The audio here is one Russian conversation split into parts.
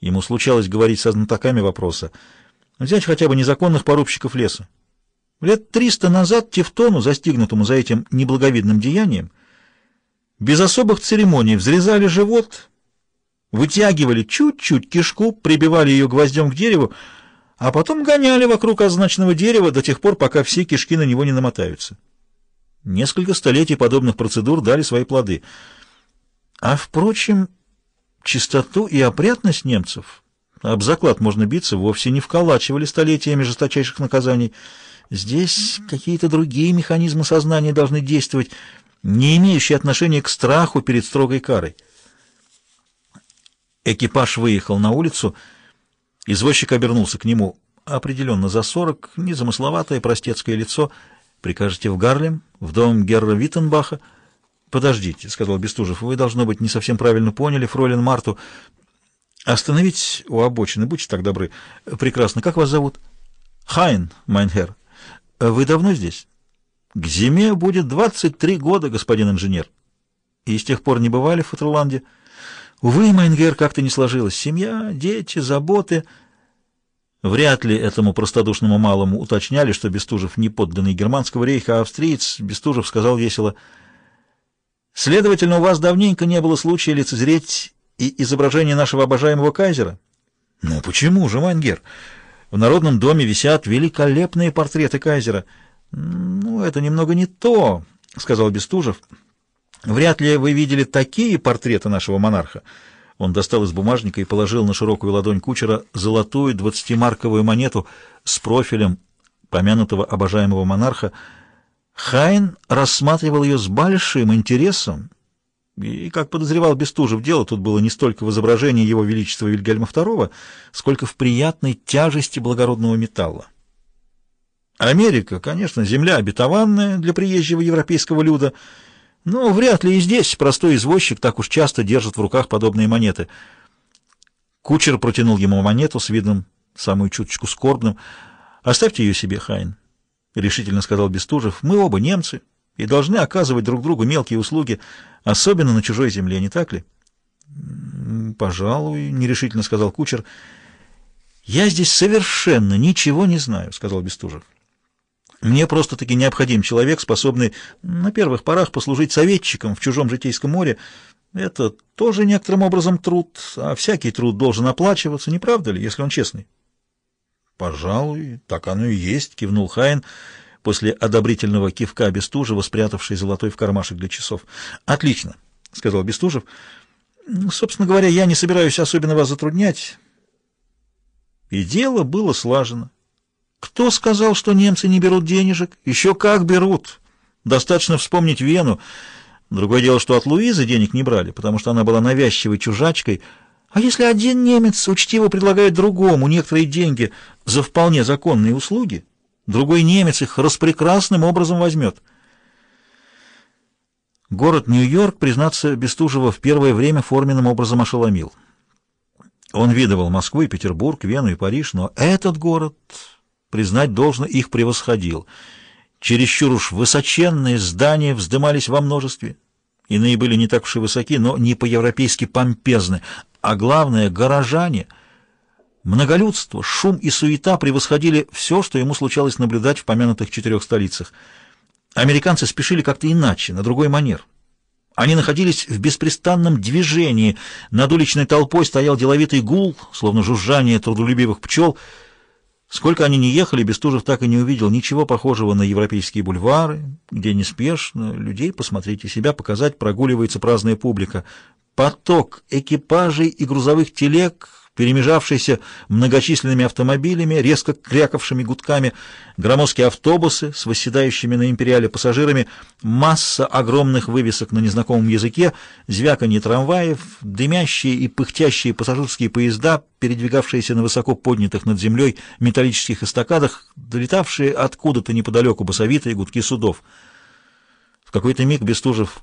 Ему случалось говорить со знатоками вопроса. Взять хотя бы незаконных порубщиков леса. Лет триста назад Тевтону, застигнутому за этим неблаговидным деянием, без особых церемоний взрезали живот, вытягивали чуть-чуть кишку, прибивали ее гвоздем к дереву, а потом гоняли вокруг означенного дерева до тех пор, пока все кишки на него не намотаются. Несколько столетий подобных процедур дали свои плоды. А, впрочем, чистоту и опрятность немцев, об заклад можно биться, вовсе не вколачивали столетиями жесточайших наказаний. Здесь какие-то другие механизмы сознания должны действовать, не имеющие отношения к страху перед строгой карой. Экипаж выехал на улицу, извозчик обернулся к нему. Определенно за сорок, незамысловатое простецкое лицо. Прикажете в Гарлем, в дом Герра Виттенбаха? «Подождите», — сказал Бестужев, — «вы, должно быть, не совсем правильно поняли, фройлен Марту. Остановите у обочины, будьте так добры. Прекрасно. Как вас зовут?» «Хайн, mein Herr. Вы давно здесь?» «К зиме будет 23 года, господин инженер». «И с тех пор не бывали в Фатерланде?» «Увы, mein Herr, как-то не сложилось. Семья, дети, заботы...» Вряд ли этому простодушному малому уточняли, что Бестужев не подданный германского рейха, а австриец. Бестужев сказал весело — Следовательно, у вас давненько не было случая лицезреть и изображение нашего обожаемого кайзера? Ну почему же, Майнгер? В Народном доме висят великолепные портреты кайзера. Ну, это немного не то, сказал Бестужев. Вряд ли вы видели такие портреты нашего монарха. Он достал из бумажника и положил на широкую ладонь кучера золотую двадцатимарковую монету с профилем помянутого обожаемого монарха, Хайн рассматривал ее с большим интересом, и, как подозревал Бестужев, дело тут было не столько в изображении его величества Вильгельма II, сколько в приятной тяжести благородного металла. Америка, конечно, земля обетованная для приезжего европейского люда, но вряд ли и здесь простой извозчик так уж часто держит в руках подобные монеты. Кучер протянул ему монету с видом самую чуточку скорбным. «Оставьте ее себе, Хайн». — решительно сказал Бестужев, — мы оба немцы и должны оказывать друг другу мелкие услуги, особенно на чужой земле, не так ли? — Пожалуй, — нерешительно сказал кучер. — Я здесь совершенно ничего не знаю, — сказал Бестужев. Мне просто-таки необходим человек, способный на первых порах послужить советчиком в чужом житейском море. Это тоже некоторым образом труд, а всякий труд должен оплачиваться, не правда ли, если он честный? «Пожалуй, так оно и есть», — кивнул Хайн после одобрительного кивка Бестужева, спрятавший золотой в кармашек для часов. «Отлично», — сказал Бестужев. «Собственно говоря, я не собираюсь особенно вас затруднять». И дело было слажено. Кто сказал, что немцы не берут денежек? Еще как берут. Достаточно вспомнить Вену. Другое дело, что от Луизы денег не брали, потому что она была навязчивой чужачкой — а если один немец учтиво предлагает другому некоторые деньги за вполне законные услуги, другой немец их распрекрасным образом возьмет. Город Нью-Йорк, признаться, Бестужева в первое время форменным образом ошеломил. Он видывал Москву и Петербург, Вену и Париж, но этот город, признать должно, их превосходил. Чересчур уж высоченные здания вздымались во множестве. Иные были не так уж и высоки, но не по-европейски помпезны, а главное — горожане. Многолюдство, шум и суета превосходили все, что ему случалось наблюдать в помянутых четырех столицах. Американцы спешили как-то иначе, на другой манер. Они находились в беспрестанном движении, над уличной толпой стоял деловитый гул, словно жужжание трудолюбивых пчел. Сколько они ни ехали, Бестужев так и не увидел ничего похожего на европейские бульвары, где неспешно людей посмотреть и себя показать прогуливается праздная публика, поток экипажей и грузовых телег, перемежавшийся многочисленными автомобилями, резко крякавшими гудками, громоздкие автобусы с восседающими на империале пассажирами, масса огромных вывесок на незнакомом языке, звяканье трамваев, дымящие и пыхтящие пассажирские поезда, передвигавшиеся на высоко поднятых над землей металлических эстакадах, долетавшие откуда-то неподалеку басовитые гудки судов. В какой-то миг Бестужев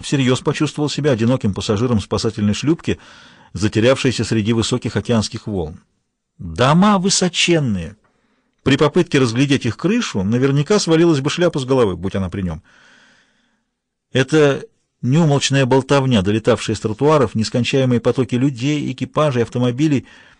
всерьез почувствовал себя одиноким пассажиром спасательной шлюпки, затерявшейся среди высоких океанских волн. Дома высоченные. При попытке разглядеть их крышу наверняка свалилась бы шляпа с головы, будь она при нем. Это Неумолчная болтовня, долетавшая с тротуаров, нескончаемые потоки людей, экипажей, автомобилей